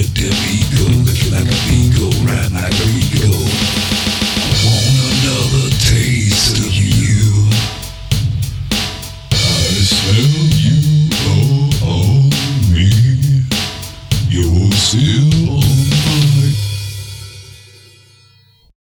Red dip eagle, looking like a beagle, riding like a